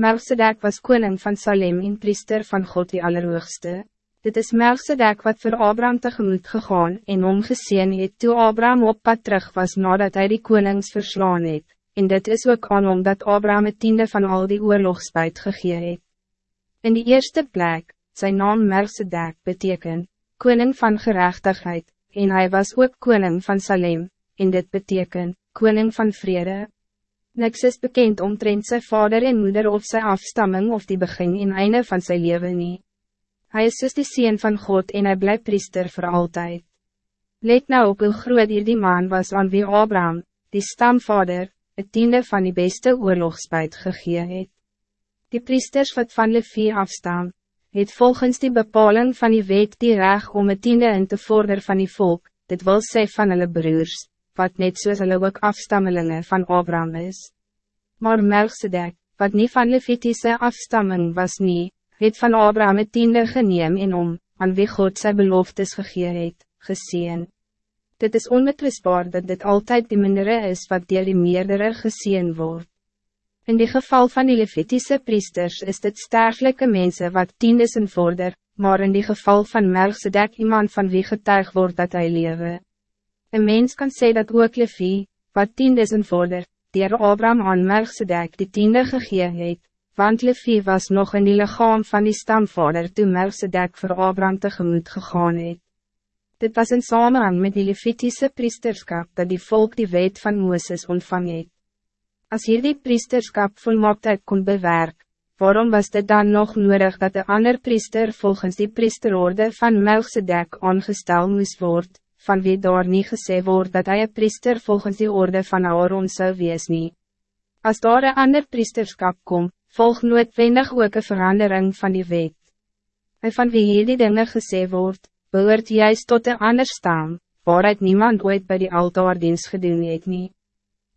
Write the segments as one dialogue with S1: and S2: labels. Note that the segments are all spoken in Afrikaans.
S1: Melchizedek was koning van Salem en priester van God die Allerhoogste. Dit is Melchizedek wat voor Abraham tegemoet gegaan en omgezien het toe Abraham op pad terug was nadat hij die konings verslaan het. En dit is ook aan omdat Abraham het tiende van al die oorlogsbuit gegee het. In die eerste plek, zijn naam Melchizedek beteken, koning van gerechtigheid, en hij was ook koning van Salem, en dit beteken, koning van vrede. Niks is bekend omtrent zijn vader en moeder of zijn afstamming of die begin en einde van zijn leven niet. Hij is soos die sien van God en hij blijft priester voor altijd. Let nou op hoe groot hier die man was aan wie Abraham, die stamvader, het tiende van die beste oorlogsbuit gegee het. Die priesters wat van Levi afstaan, het volgens die bepaling van die wet die reg om het tiende in te vorder van die volk, dit wil sê van hulle broers, wat net soos hulle ook afstammelingen van Abraham is. Maar Melchizedek, wat niet van Levitische afstamming was nie, het van Abraham het tiende geneem en om, aan wie God sy beloftes gegee het, gezien. Dit is onmetwisbaar dat dit altijd die mindere is wat dier die meerdere gezien wordt. In die geval van die Levitische priesters is dit sterfelijke mensen wat tiendes in vorder, maar in die geval van Melchizedek iemand van wie getuig wordt dat hij lewe. Een mens kan zeggen dat ook Levi, wat tiendes in vorder, dier Abraham aan Melchizedek die tiende gegee het, want Levi was nog in die lichaam van die stamvader toen Melchizedek voor Abraham tegemoet gegaan het. Dit was in samenhang met die Levitische priesterskap dat die volk die wet van Mooses ontvang het. Als hier die priesterskap volmaaktheid kon bewerk, waarom was dit dan nog nodig dat de ander priester volgens die priesterorde van Melchizedek aangestel moest worden, van wie daar niet gesê word dat hij een priester volgens die orde van Aaron zou wees nie. As daar een ander priesterskap kom, volg noodwendig ook een verandering van die wet. En van wie hier die dinge gesê word, behoort juist tot een ander staan, waaruit niemand ooit bij die altaardienst gedoen het nie.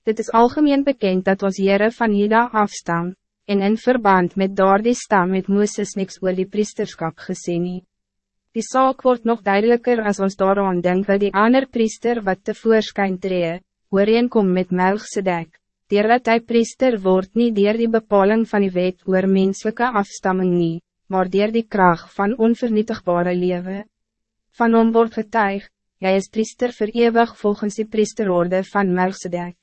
S1: Dit is algemeen bekend dat ons Jere van Juda afstam, en in verband met daar die stam het Mooses niks oor die priesterskap gesê nie. Die saak wordt nog duidelijker als ons daaraan denkt dat die ander priester wat te voorschijn tree, ooreenkom met Melchizedek, dier dat hy priester wordt niet dier die bepaling van die wet oor menselijke afstamming nie, maar dier die kracht van onvernietigbare leven. Van hom word getuig, jy is priester verewig volgens die priesterorde van Melchizedek.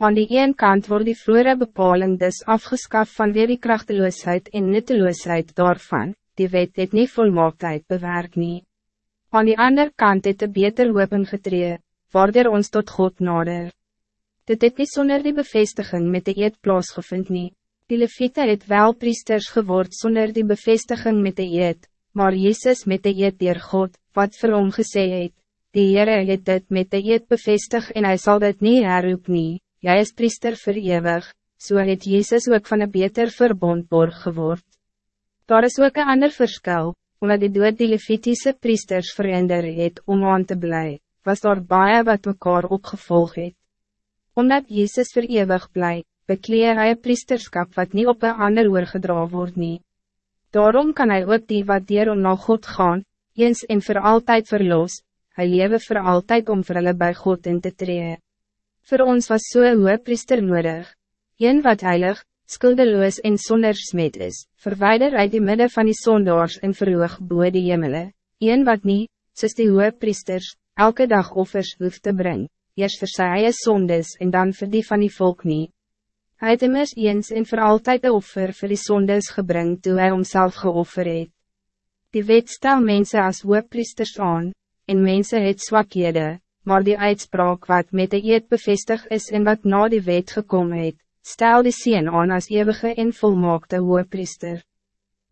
S1: Aan die een kant wordt die vroere bepaling dus afgeskaft van weer die krachteloosheid en nutteloosheid daarvan, die wet het nie volmaaktheid bewerk nie. Aan die andere kant het een beter hoop ingetree, waardoor ons tot God nader. Dit het nie sonder die bevestiging met de eed plaasgevind nie. Die Levite het wel priesters geword zonder die bevestiging met de eed, maar Jezus met de eed dier God, wat vir hom gesê het, die Heere het dit met de eed bevestig en hij zal dit niet herroep nie jij is priester verewig, so het Jezus ook van een beter verbond borg geword. Daar is ook een ander verschil, omdat die dood die Levitische priesters verander het om aan te blij, was daar baie wat mekaar opgevolg het. Omdat Jezus verewig bly, bekleer hy een priesterskap wat niet op een ander oorgedra word nie. Daarom kan hij ook die wat dier om na God gaan, eens en voor altijd verlos, hy lewe voor altijd om vir hulle by God in te treden. Voor ons was so een hoge priester nodig. Een wat heilig, skuldeloos en zonder smet is, verwijder uit die midden van die zondaars en verhoog boe die jemele. Een wat niet, soos die hoge priesters, elke dag offers hoeft te brengen. Eerst vir sy eie sondes en dan vir die van die volk niet. Hij het immers eens en voor altijd de offer voor die zondes gebring toe hy homself geoffer het. Die wet stel mense as hoogpriesters aan, en mense het zwakhede, maar die uitspraak wat met de eed bevestig is en wat na die wet gekomen het, stel die sien aan als eeuwige en volmaakte hoepriester.